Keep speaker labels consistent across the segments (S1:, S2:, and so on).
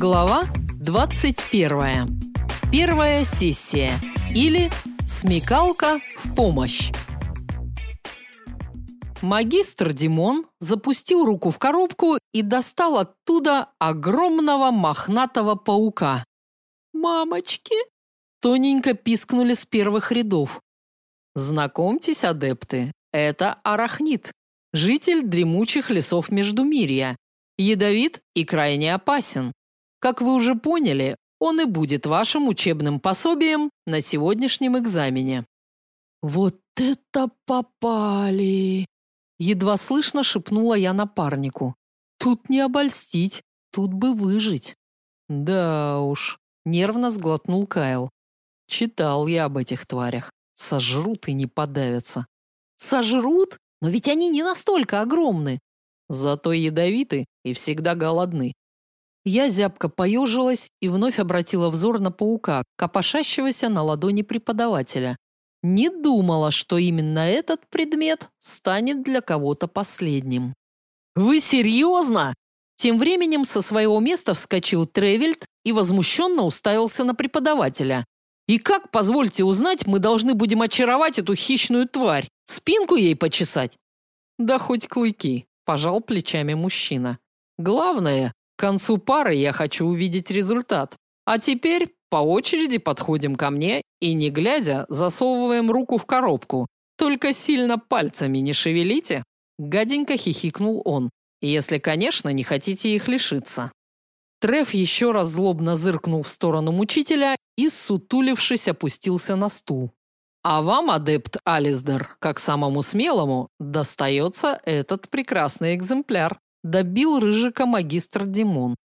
S1: Глава 21. Первая сессия или смекалка в помощь. Магистр Димон запустил руку в коробку и достал оттуда огромного мохнатого паука. Мамочки, тоненько пискнули с первых рядов. Знакомьтесь, адепты, это арахнит, житель дремучих лесов Междумирья, ядовит и крайне опасен. Как вы уже поняли, он и будет вашим учебным пособием на сегодняшнем экзамене. Вот это попали, едва слышно шепнула я напарнику. Тут не обольстить, тут бы выжить. Да уж, нервно сглотнул Кайл. Читал я об этих тварях. Сожрут и не подавятся. Сожрут? Но ведь они не настолько огромны. Зато ядовиты и всегда голодны. Я зябко поежилась и вновь обратила взор на паука, копошащегося на ладони преподавателя. Не думала, что именно этот предмет станет для кого-то последним. Вы серьезно?» Тем временем со своего места вскочил Тревельд и возмущенно уставился на преподавателя. И как, позвольте узнать, мы должны будем очаровать эту хищную тварь? Спинку ей почесать? Да хоть клыки, пожал плечами мужчина. Главное, к концу пары я хочу увидеть результат. А теперь по очереди подходим ко мне и, не глядя, засовываем руку в коробку. Только сильно пальцами не шевелите. Гаденько хихикнул он. Если, конечно, не хотите их лишиться. Треф еще раз злобно зыркнул в сторону мучителя и, сутулившись, опустился на стул. А вам, адепт Ализдер, как самому смелому, достается этот прекрасный экземпляр добил рыжика магистр Димон.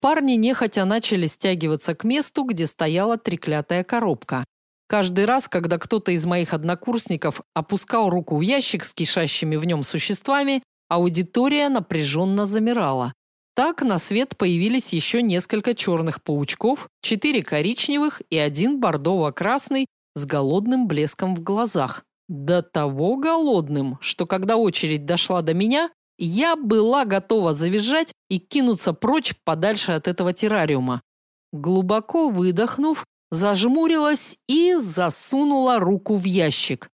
S1: Парни нехотя начали стягиваться к месту, где стояла треклятая коробка. Каждый раз, когда кто-то из моих однокурсников опускал руку в ящик с кишащими в нем существами, аудитория напряженно замирала. Так на свет появились еще несколько черных паучков, четыре коричневых и один бордово-красный с голодным блеском в глазах. До того голодным, что когда очередь дошла до меня, я была готова завизжать и кинуться прочь подальше от этого террариума. Глубоко выдохнув, зажмурилась и засунула руку в ящик.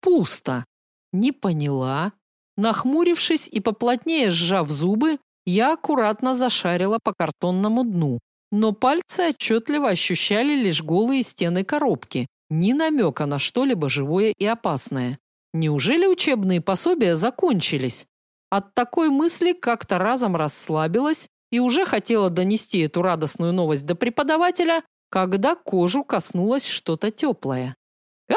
S1: Пусто. Не поняла. Нахмурившись и поплотнее сжав зубы, я аккуратно зашарила по картонному дну, но пальцы отчетливо ощущали лишь голые стены коробки, ни намека на что-либо живое и опасное. Неужели учебные пособия закончились? От такой мысли как-то разом расслабилась и уже хотела донести эту радостную новость до преподавателя, когда кожу коснулось что-то теплое. а,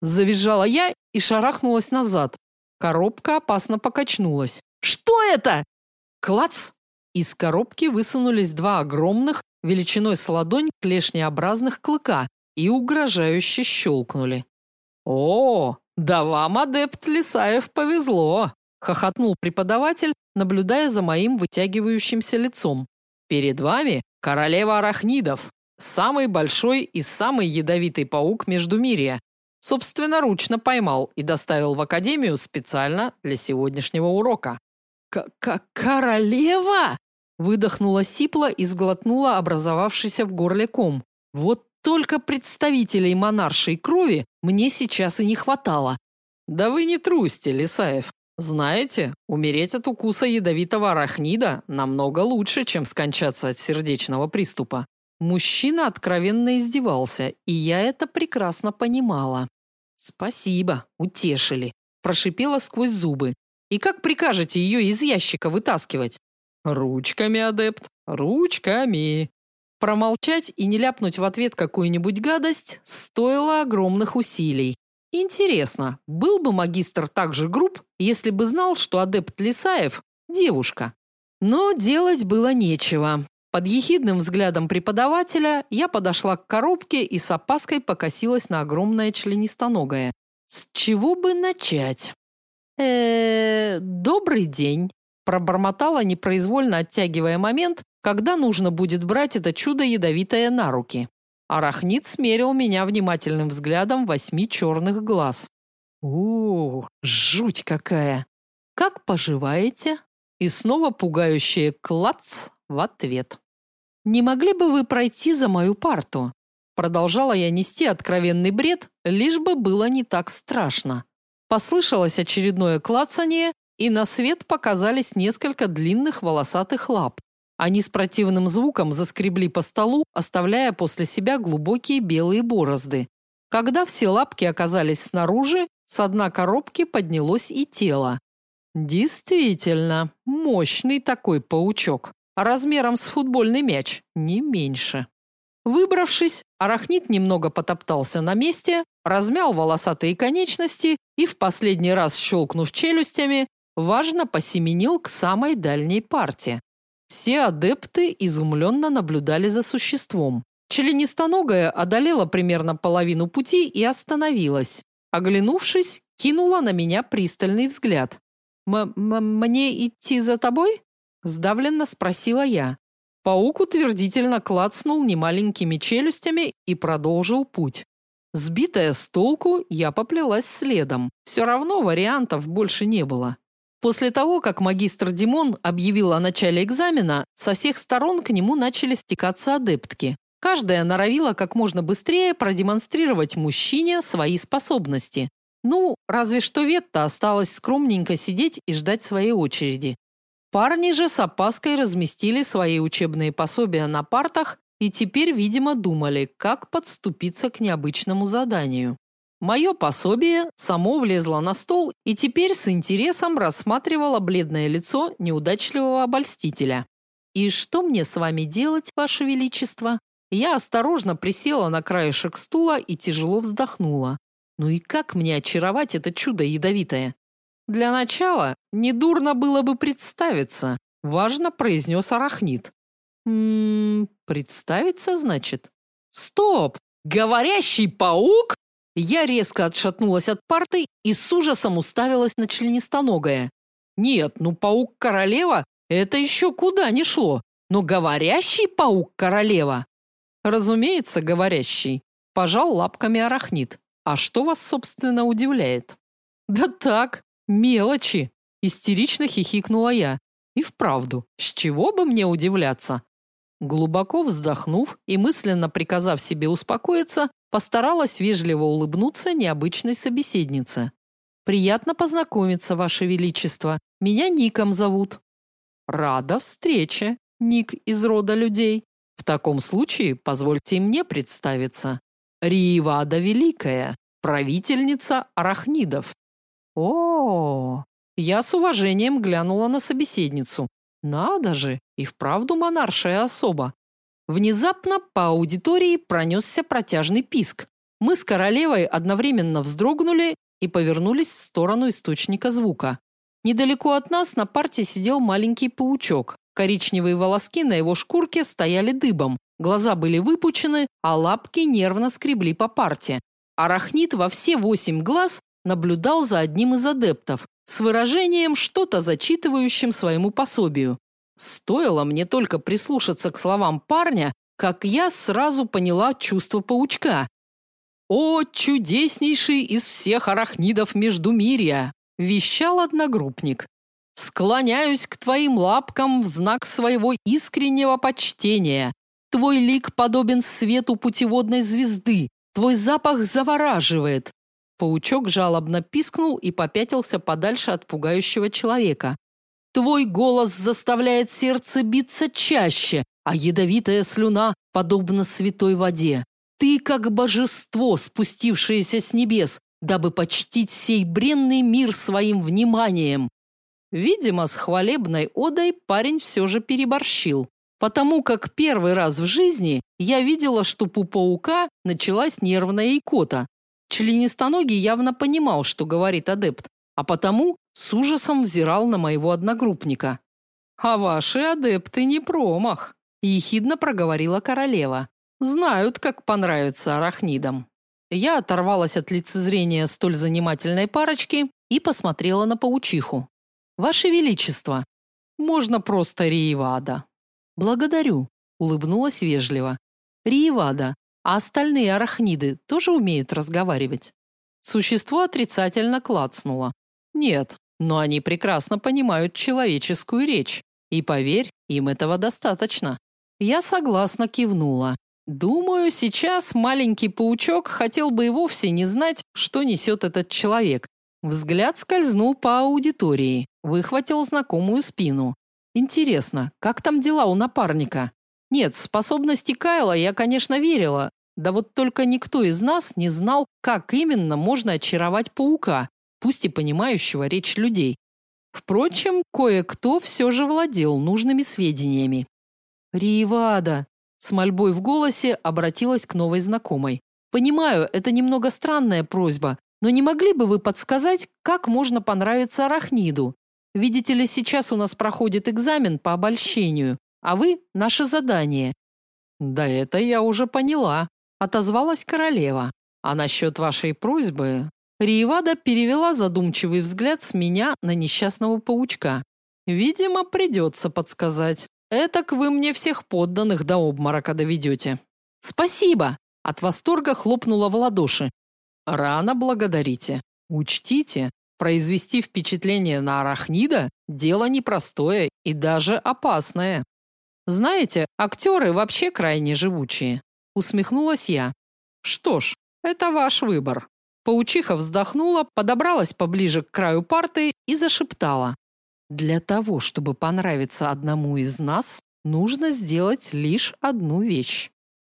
S1: завизжала я и шарахнулась назад. Коробка опасно покачнулась. Что это? Клац! Из коробки высунулись два огромных, величиной с ладонь клешнеобразных клыка и угрожающе щелкнули. О, да вам, адепт Лисаев, повезло хохотнул преподаватель, наблюдая за моим вытягивающимся лицом. Перед вами королева арахнидов, самый большой и самый ядовитый паук Междумирья. Собственноручно поймал и доставил в академию специально для сегодняшнего урока. К королева? выдохнула сипла и сглотнула образовавшийся в горле ком. Вот только представителей монаршей крови мне сейчас и не хватало. Да вы не трусьте, Лисаев. Знаете, умереть от укуса ядовитого арахнида намного лучше, чем скончаться от сердечного приступа. Мужчина откровенно издевался, и я это прекрасно понимала. Спасибо, утешили, прошипела сквозь зубы. И как прикажете ее из ящика вытаскивать? Ручками, адепт, ручками. Промолчать и не ляпнуть в ответ какую-нибудь гадость стоило огромных усилий. Интересно, был бы магистр так же груб, если бы знал, что адепт Лисаев девушка. Но делать было нечего. Под ехидным взглядом преподавателя я подошла к коробке и с опаской покосилась на огромное членистоногое. С чего бы начать? Э, -э добрый день, пробормотала непроизвольно оттягивая момент, когда нужно будет брать это чудо ядовитое на руки. Арахнит смерил меня внимательным взглядом восьми черных глаз. У, жуть какая. Как поживаете? И снова пугающее клац в ответ. Не могли бы вы пройти за мою парту? Продолжала я нести откровенный бред, лишь бы было не так страшно. Послышалось очередное клацание, и на свет показались несколько длинных волосатых лап. Они с противным звуком заскребли по столу, оставляя после себя глубокие белые борозды. Когда все лапки оказались снаружи, с дна коробки поднялось и тело. Действительно, мощный такой паучок, размером с футбольный мяч, не меньше. Выбравшись, арахнит немного потоптался на месте, размял волосатые конечности и в последний раз щелкнув челюстями, важно посеменил к самой дальней парте. Все адепты изумленно наблюдали за существом. Членистоногая одолела примерно половину пути и остановилась. Оглянувшись, кинула на меня пристальный взгляд. М -м «Мне идти за тобой?» – сдавленно спросила я. Паук утвердительно клацнул немаленькими челюстями и продолжил путь. Сбитая с толку, я поплелась следом. Все равно вариантов больше не было. После того, как магистр Димон объявил о начале экзамена, со всех сторон к нему начали стекаться адептки. Каждая норовила как можно быстрее продемонстрировать мужчине свои способности. Ну, разве что Ветта осталась скромненько сидеть и ждать своей очереди. Парни же с опаской разместили свои учебные пособия на партах и теперь, видимо, думали, как подступиться к необычному заданию. Мое пособие само влезло на стол и теперь с интересом рассматривало бледное лицо неудачливого обольстителя. И что мне с вами делать, ваше величество? Я осторожно присела на краешек стула и тяжело вздохнула. Ну и как мне очаровать это чудо ядовитое? Для начала недурно было бы представиться, важно произнес арахнит. Мм, представиться, значит? Стоп! Говорящий паук? Я резко отшатнулась от парты и с ужасом уставилась на членистоногое. Нет, ну паук-королева это еще куда ни шло. Но говорящий паук-королева? Разумеется, говорящий. Пожал лапками арахнит. А что вас, собственно, удивляет? Да так, мелочи, истерично хихикнула я. И вправду, с чего бы мне удивляться? Глубоко вздохнув и мысленно приказав себе успокоиться, постаралась вежливо улыбнуться необычной собеседнице. Приятно познакомиться, ваше величество. Меня Ником зовут. Рада встрече, Ник из рода людей. В таком случае позвольте мне представиться. Риевада Великая, правительница арахнидов. О, -о, -о, я с уважением глянула на собеседницу. Надо же, и вправду монаршая особа. Внезапно по аудитории пронесся протяжный писк. Мы с королевой одновременно вздрогнули и повернулись в сторону источника звука. Недалеко от нас на парте сидел маленький паучок. Коричневые волоски на его шкурке стояли дыбом, глаза были выпучены, а лапки нервно скребли по парте. Арахнит во все восемь глаз наблюдал за одним из адептов с выражением что-то зачитывающим своему пособию. Стоило мне только прислушаться к словам парня, как я сразу поняла чувство паучка. О, чудеснейший из всех арахнидов Междумирья, вещал одногруппник. Склоняюсь к твоим лапкам в знак своего искреннего почтения. Твой лик подобен свету путеводной звезды. Твой запах завораживает. Паучок жалобно пискнул и попятился подальше от пугающего человека. Твой голос заставляет сердце биться чаще, а ядовитая слюна подобна святой воде. Ты как божество, спустившееся с небес, дабы почтить сей бренный мир своим вниманием. Видимо, с хвалебной одой парень все же переборщил, потому как первый раз в жизни я видела, что у паука началась нервная икота. Членистоногий явно понимал, что говорит адепт, а потому с ужасом взирал на моего одногруппника. А ваши адепты не промах, ехидно проговорила королева. Знают, как понравится арахнидам. Я оторвалась от лицезрения столь занимательной парочки и посмотрела на паучиху. Ваше величество, можно просто Риевада. Благодарю, улыбнулась вежливо. Риевада, а остальные арахниды тоже умеют разговаривать? Существо отрицательно клацнуло. Нет, но они прекрасно понимают человеческую речь. И поверь, им этого достаточно. Я согласно кивнула. Думаю, сейчас маленький паучок хотел бы и вовсе не знать, что несет этот человек. Взгляд скользнул по аудитории, выхватил знакомую спину. Интересно, как там дела у напарника? Нет, способности Кайла я, конечно, верила, да вот только никто из нас не знал, как именно можно очаровать паука, пусть и понимающего речь людей. Впрочем, кое-кто все же владел нужными сведениями. Риевада, с мольбой в голосе обратилась к новой знакомой. Понимаю, это немного странная просьба, но не могли бы вы подсказать, как можно понравиться арахниду? Видите ли, сейчас у нас проходит экзамен по обольщению, а вы наше задание. Да это я уже поняла, отозвалась королева. А насчет вашей просьбы, Риевада перевела задумчивый взгляд с меня на несчастного паучка. Видимо, придется подсказать. Этак вы мне всех подданных до обморока доведете». Спасибо, от восторга хлопнула в ладоши. Рано благодарите. Учтите, произвести впечатление на арахнида дело непростое и даже опасное. Знаете, актеры вообще крайне живучие, усмехнулась я. Что ж, это ваш выбор. Паучиха вздохнула, подобралась поближе к краю парты и зашептала: "Для того, чтобы понравиться одному из нас, нужно сделать лишь одну вещь.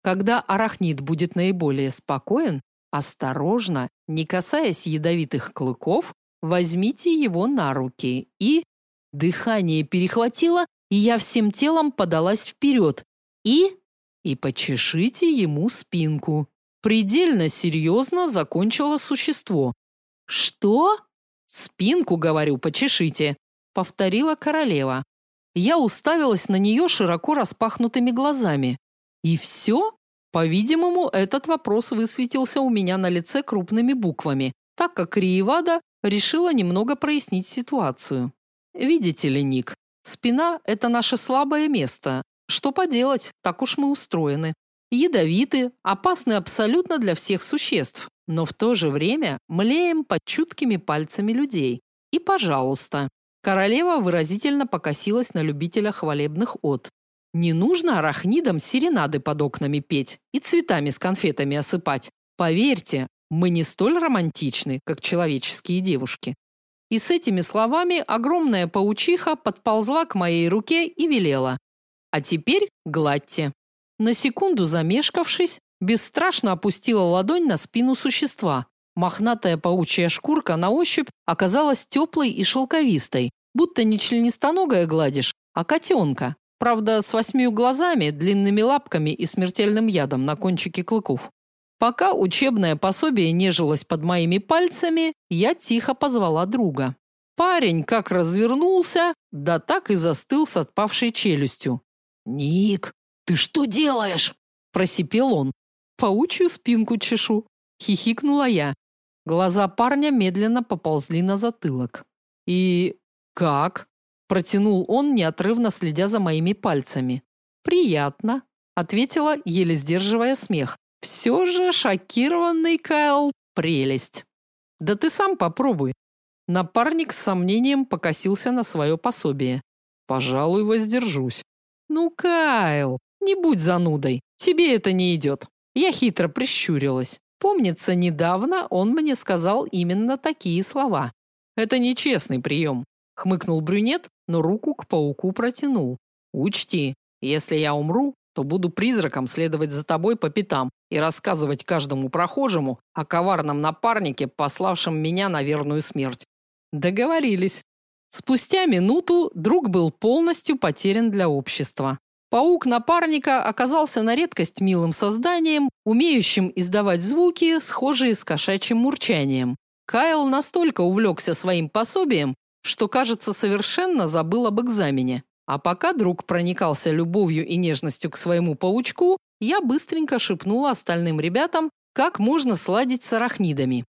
S1: Когда арахнид будет наиболее спокоен, осторожно, не касаясь ядовитых клыков, возьмите его на руки и дыхание перехватило, и я всем телом подалась вперед. И и почешите ему спинку. Предельно серьезно закончило существо. Что? Спинку, говорю, почешите, повторила королева. Я уставилась на нее широко распахнутыми глазами. И все? По-видимому, этот вопрос высветился у меня на лице крупными буквами, так как Риевада решила немного прояснить ситуацию. Видите ли, Ник, спина это наше слабое место, что поделать, так уж мы устроены. Ядовиты, опасны абсолютно для всех существ, но в то же время млеем под чуткими пальцами людей. И, пожалуйста, королева выразительно покосилась на любителя хвалебных от. Не нужно арахнидам серенады под окнами петь и цветами с конфетами осыпать. Поверьте, мы не столь романтичны, как человеческие девушки. И с этими словами огромная паучиха подползла к моей руке и велела: а теперь гладьте. На секунду замешкавшись, бесстрашно опустила ладонь на спину существа. Мохнатая паучья шкурка на ощупь оказалась теплой и шелковистой, будто не членистоногая гладишь, а котенка. Правда, с восьмью глазами, длинными лапками и смертельным ядом на кончике клыков. Пока учебное пособие нежилось под моими пальцами, я тихо позвала друга. Парень как развернулся, да так и застыл с отпавшей челюстью. «Ник, ты что делаешь?» – просипел он. «Паучью спинку чешу», – хихикнула я. Глаза парня медленно поползли на затылок. «И как?» – протянул он, неотрывно следя за моими пальцами. «Приятно», – ответила, еле сдерживая смех. «Все же шокированный Кайл – прелесть». «Да ты сам попробуй». Напарник с сомнением покосился на свое пособие. «Пожалуй, воздержусь». Ну, Кайл, не будь занудой. Тебе это не идет». Я хитро прищурилась. Помнится, недавно он мне сказал именно такие слова. Это нечестный прием», — хмыкнул брюнет, но руку к пауку протянул. Учти, если я умру, то буду призраком следовать за тобой по пятам и рассказывать каждому прохожему о коварном напарнике, пославшем меня на верную смерть. Договорились. Спустя минуту друг был полностью потерян для общества. Паук напарника оказался на редкость милым созданием, умеющим издавать звуки, схожие с кошачьим мурчанием. Кайл настолько увлекся своим пособием, что, кажется, совершенно забыл об экзамене. А пока друг проникался любовью и нежностью к своему паучку, я быстренько шепнула остальным ребятам, как можно сладить с арахнидами.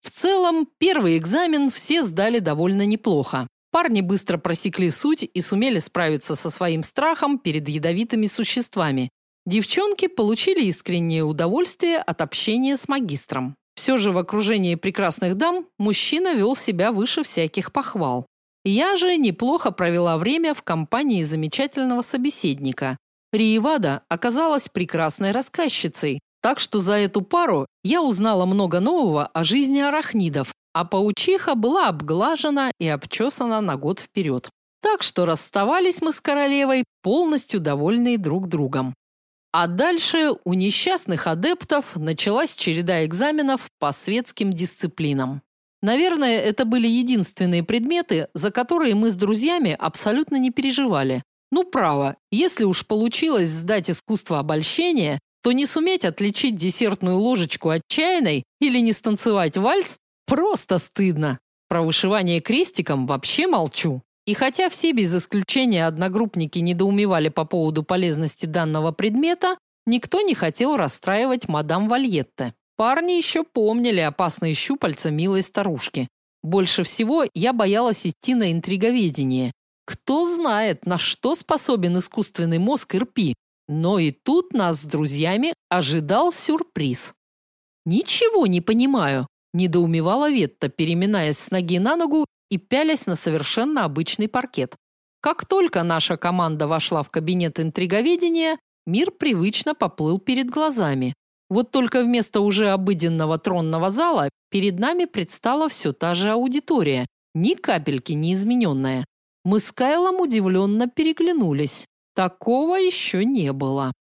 S1: В целом, первый экзамен все сдали довольно неплохо. Парни быстро просекли суть и сумели справиться со своим страхом перед ядовитыми существами. Девчонки получили искреннее удовольствие от общения с магистром. Все же в окружении прекрасных дам мужчина вел себя выше всяких похвал. Я же неплохо провела время в компании замечательного собеседника. Риевада оказалась прекрасной рассказчицей, так что за эту пару я узнала много нового о жизни арахнидов, а паучиха была обглажена и обчесана на год вперед. Так что расставались мы с королевой полностью довольные друг другом. А дальше у несчастных адептов началась череда экзаменов по светским дисциплинам. Наверное, это были единственные предметы, за которые мы с друзьями абсолютно не переживали. Ну, право, если уж получилось сдать искусство обольщения, то не суметь отличить десертную ложечку от чайной или не станцевать вальс просто стыдно. Про вышивание крестиком вообще молчу. И хотя все без исключения одногруппники недоумевали по поводу полезности данного предмета, никто не хотел расстраивать мадам Вальетте. Парни еще помнили опасные щупальца милой старушки. Больше всего я боялась идти на интриговедение. Кто знает, на что способен искусственный мозг Ирпи. Но и тут нас с друзьями ожидал сюрприз. Ничего не понимаю, недоумевала Ветта, переминаясь с ноги на ногу и пялясь на совершенно обычный паркет. Как только наша команда вошла в кабинет интриговедения, мир привычно поплыл перед глазами. Вот только вместо уже обыденного тронного зала перед нами предстала все та же аудитория, ни капельки не измененная. Мы с Кайлом удивленно переглянулись. Такого еще не было.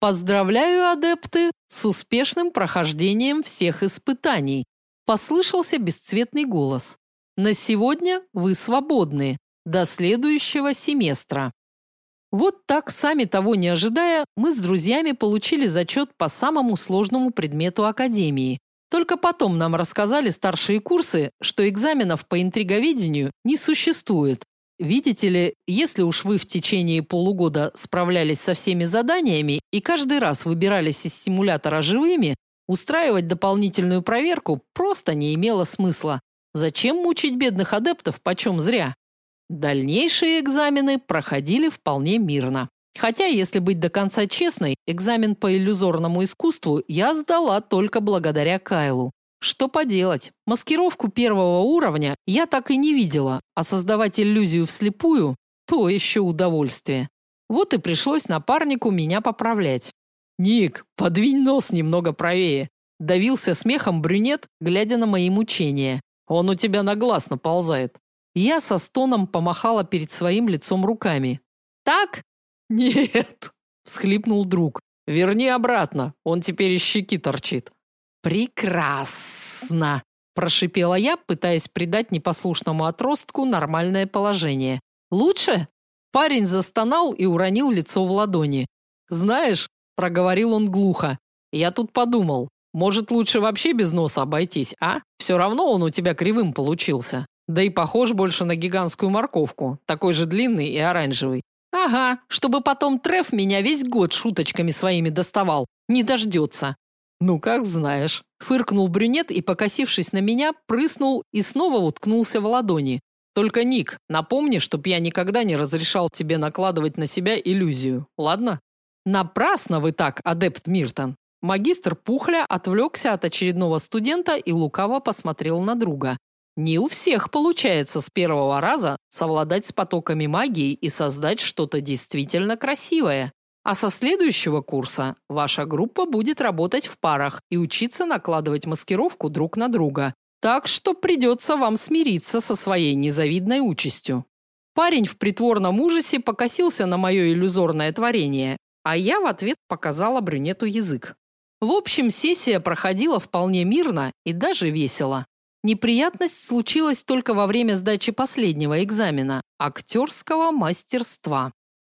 S1: Поздравляю, адепты, с успешным прохождением всех испытаний, послышался бесцветный голос. На сегодня вы свободны до следующего семестра. Вот так, сами того не ожидая, мы с друзьями получили зачет по самому сложному предмету академии. Только потом нам рассказали старшие курсы, что экзаменов по интриговедению не существует. Видите ли, если уж вы в течение полугода справлялись со всеми заданиями и каждый раз выбирались из симулятора живыми, устраивать дополнительную проверку просто не имело смысла. Зачем мучить бедных адептов почем зря? Дальнейшие экзамены проходили вполне мирно. Хотя, если быть до конца честной, экзамен по иллюзорному искусству я сдала только благодаря Кайлу. Что поделать? Маскировку первого уровня я так и не видела, а создавать иллюзию вслепую то еще удовольствие. Вот и пришлось напарнику меня поправлять. Ник, подвинь нос немного правее, давился смехом брюнет, глядя на мои мучения. Он у тебя на глаз наползает. Я со стоном помахала перед своим лицом руками. Так? Нет, всхлипнул друг. Верни обратно. Он теперь из щеки торчит. Прекрасно, прошипела я, пытаясь придать непослушному отростку нормальное положение. Лучше? Парень застонал и уронил лицо в ладони. Знаешь, проговорил он глухо. Я тут подумал, может, лучше вообще без носа обойтись, а? Все равно он у тебя кривым получился. Да и похож больше на гигантскую морковку, такой же длинный и оранжевый. Ага, чтобы потом Треф меня весь год шуточками своими доставал. Не дождется. Ну, как знаешь, фыркнул брюнет и, покосившись на меня, прыснул и снова уткнулся в ладони. Только Ник, напомни, чтоб я никогда не разрешал тебе накладывать на себя иллюзию. Ладно? Напрасно вы так, адепт Миртон. Магистр Пухля отвлекся от очередного студента и лукаво посмотрел на друга. Не у всех получается с первого раза совладать с потоками магии и создать что-то действительно красивое. А со следующего курса ваша группа будет работать в парах и учиться накладывать маскировку друг на друга. Так что придется вам смириться со своей незавидной участью. Парень в притворном ужасе покосился на мое иллюзорное творение, а я в ответ показала брюнету язык. В общем, сессия проходила вполне мирно и даже весело. Неприятность случилась только во время сдачи последнего экзамена актерского мастерства.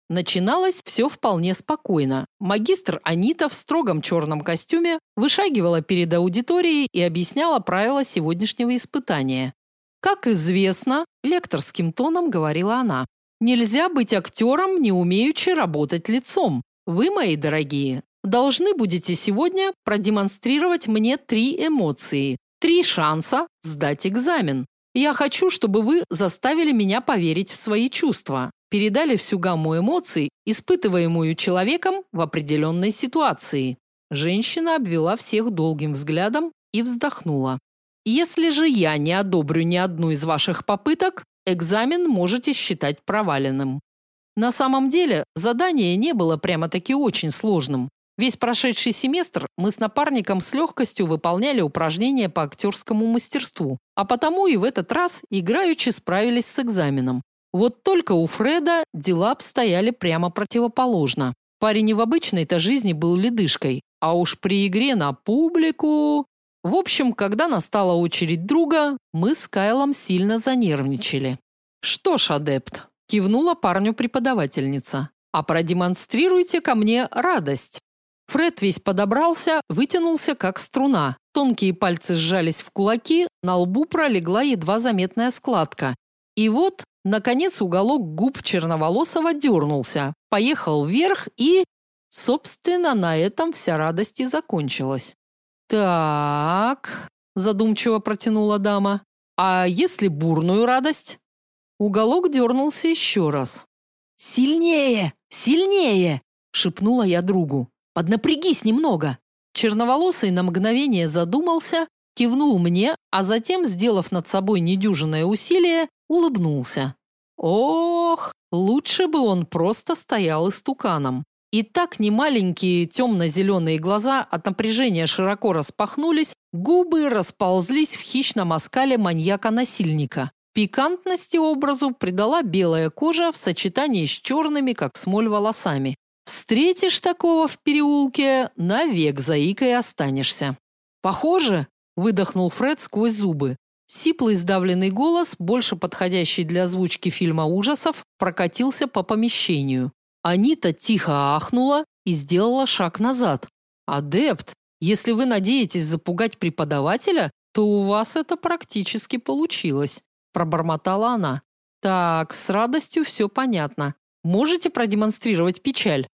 S1: Начиналось все вполне спокойно. Магистр Анита в строгом черном костюме вышагивала перед аудиторией и объясняла правила сегодняшнего испытания. Как известно, лекторским тоном говорила она: "Нельзя быть актером, не умеючи работать лицом. Вы, мои дорогие, должны будете сегодня продемонстрировать мне три эмоции, три шанса сдать экзамен. Я хочу, чтобы вы заставили меня поверить в свои чувства, передали всю гамму эмоций, испытываемую человеком в определенной ситуации. Женщина обвела всех долгим взглядом и вздохнула. Если же я не одобрю ни одну из ваших попыток, экзамен можете считать проваленным. На самом деле, задание не было прямо-таки очень сложным. Весь прошедший семестр мы с напарником с легкостью выполняли упражнения по актерскому мастерству, а потому и в этот раз играючи справились с экзаменом. Вот только у Фреда дела обстояли прямо противоположно. Парень не в обычной-то жизни был ледышкой, а уж при игре на публику... В общем, когда настала очередь друга, мы с Кайлом сильно занервничали. Что ж, адепт, кивнула парню преподавательница. А продемонстрируйте ко мне радость. Фред весь подобрался, вытянулся как струна. Тонкие пальцы сжались в кулаки, на лбу пролегла едва заметная складка. И вот, наконец, уголок губ черноволосого дернулся, поехал вверх и, собственно, на этом вся радость и закончилась. Так, задумчиво протянула дама. А если бурную радость? Уголок дернулся еще раз. Сильнее, сильнее, шепнула я другу. Поднапрягись немного. Черноволосый на мгновение задумался, кивнул мне, а затем, сделав над собой недюжинное усилие, улыбнулся. Ох, лучше бы он просто стоял истуканом. И так немаленькие темно-зеленые глаза от напряжения широко распахнулись, губы расползлись в хищном оскале маньяка-насильника. Пикантности образу придала белая кожа в сочетании с черными, как смоль, волосами. Встретишь такого в переулке, навек заикой останешься. Похоже, выдохнул Фред сквозь зубы. Сиплый сдавленный голос, больше подходящий для озвучки фильма ужасов, прокатился по помещению. Анита тихо ахнула и сделала шаг назад. Адепт, если вы надеетесь запугать преподавателя, то у вас это практически получилось, пробормотала она. Так, с радостью все понятно. Можете продемонстрировать печаль?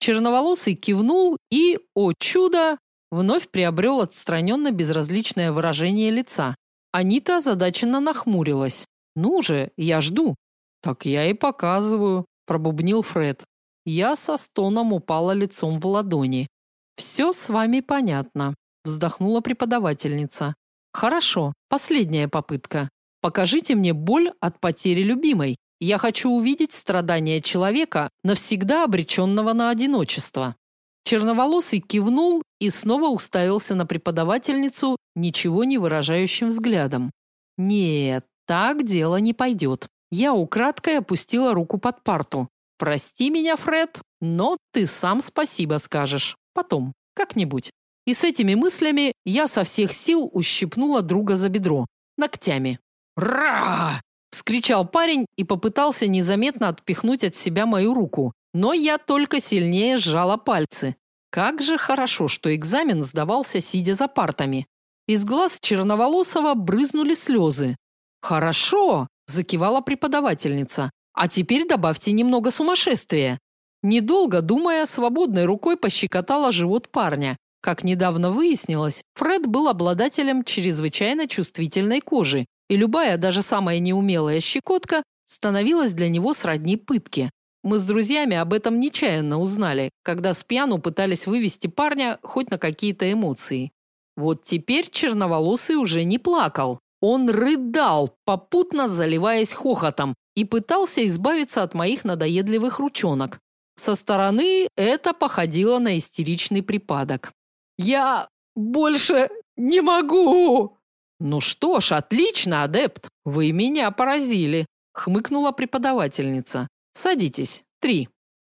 S1: Черноволосый кивнул и, о чудо, вновь приобрел отстраненно безразличное выражение лица. Анита озадаченно нахмурилась. Ну же, я жду. Так я и показываю, пробубнил Фред. Я со стоном упала лицом в ладони. «Все с вами понятно, вздохнула преподавательница. Хорошо, последняя попытка. Покажите мне боль от потери любимой. Я хочу увидеть страдания человека, навсегда обреченного на одиночество. Черноволосый кивнул и снова уставился на преподавательницу ничего не выражающим взглядом. Нет, так дело не пойдет. Я украдкой опустила руку под парту. Прости меня, Фред, но ты сам спасибо скажешь. Потом, как-нибудь. И с этими мыслями я со всех сил ущипнула друга за бедро ногтями. Ра! вскричал парень и попытался незаметно отпихнуть от себя мою руку, но я только сильнее сжала пальцы. Как же хорошо, что экзамен сдавался сидя за партами. Из глаз черноволосого брызнули слезы. Хорошо, закивала преподавательница. А теперь добавьте немного сумасшествия. Недолго думая, свободной рукой пощекотала живот парня. Как недавно выяснилось, Фред был обладателем чрезвычайно чувствительной кожи и любая, даже самая неумелая щекотка становилась для него сродни пытке. Мы с друзьями об этом нечаянно узнали, когда с пьяну пытались вывести парня хоть на какие-то эмоции. Вот теперь черноволосый уже не плакал. Он рыдал, попутно заливаясь хохотом, и пытался избавиться от моих надоедливых ручонок. Со стороны это походило на истеричный припадок. «Я больше не могу!» Ну что ж, отлично, адепт. Вы меня поразили, хмыкнула преподавательница. Садитесь. Три.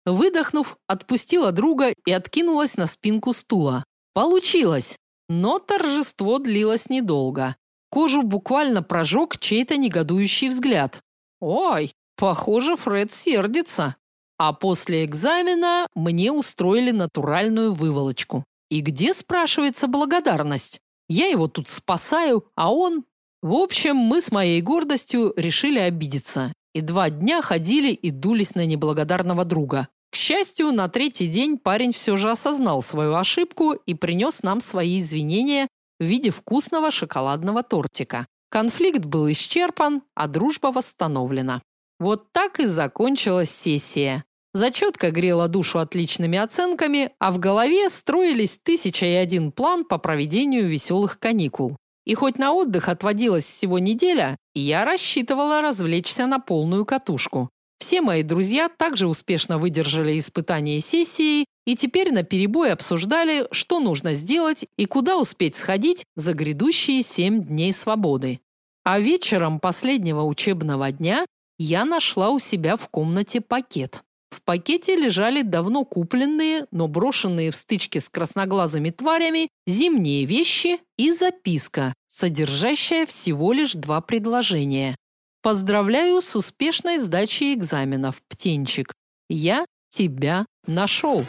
S1: Выдохнув, отпустила друга и откинулась на спинку стула. Получилось. Но торжество длилось недолго. Кожу буквально прожег чей-то негодующий взгляд. Ой, похоже, Фред сердится. А после экзамена мне устроили натуральную выволочку. И где спрашивается благодарность? Я его тут спасаю, а он... В общем, мы с моей гордостью решили обидеться. И два дня ходили и дулись на неблагодарного друга. К счастью, на третий день парень все же осознал свою ошибку и принес нам свои извинения в виде вкусного шоколадного тортика. Конфликт был исчерпан, а дружба восстановлена. Вот так и закончилась сессия. Зачетка грела душу отличными оценками, а в голове строились тысяча и один план по проведению веселых каникул. И хоть на отдых отводилась всего неделя, я рассчитывала развлечься на полную катушку. Все мои друзья также успешно выдержали испытание сессии и теперь на перебой обсуждали, что нужно сделать и куда успеть сходить за грядущие семь дней свободы. А вечером последнего учебного дня я нашла у себя в комнате пакет. В пакете лежали давно купленные, но брошенные в стычке с красноглазыми тварями зимние вещи и записка, содержащая всего лишь два предложения. Поздравляю с успешной сдачей экзаменов, птенчик. Я тебя нашел.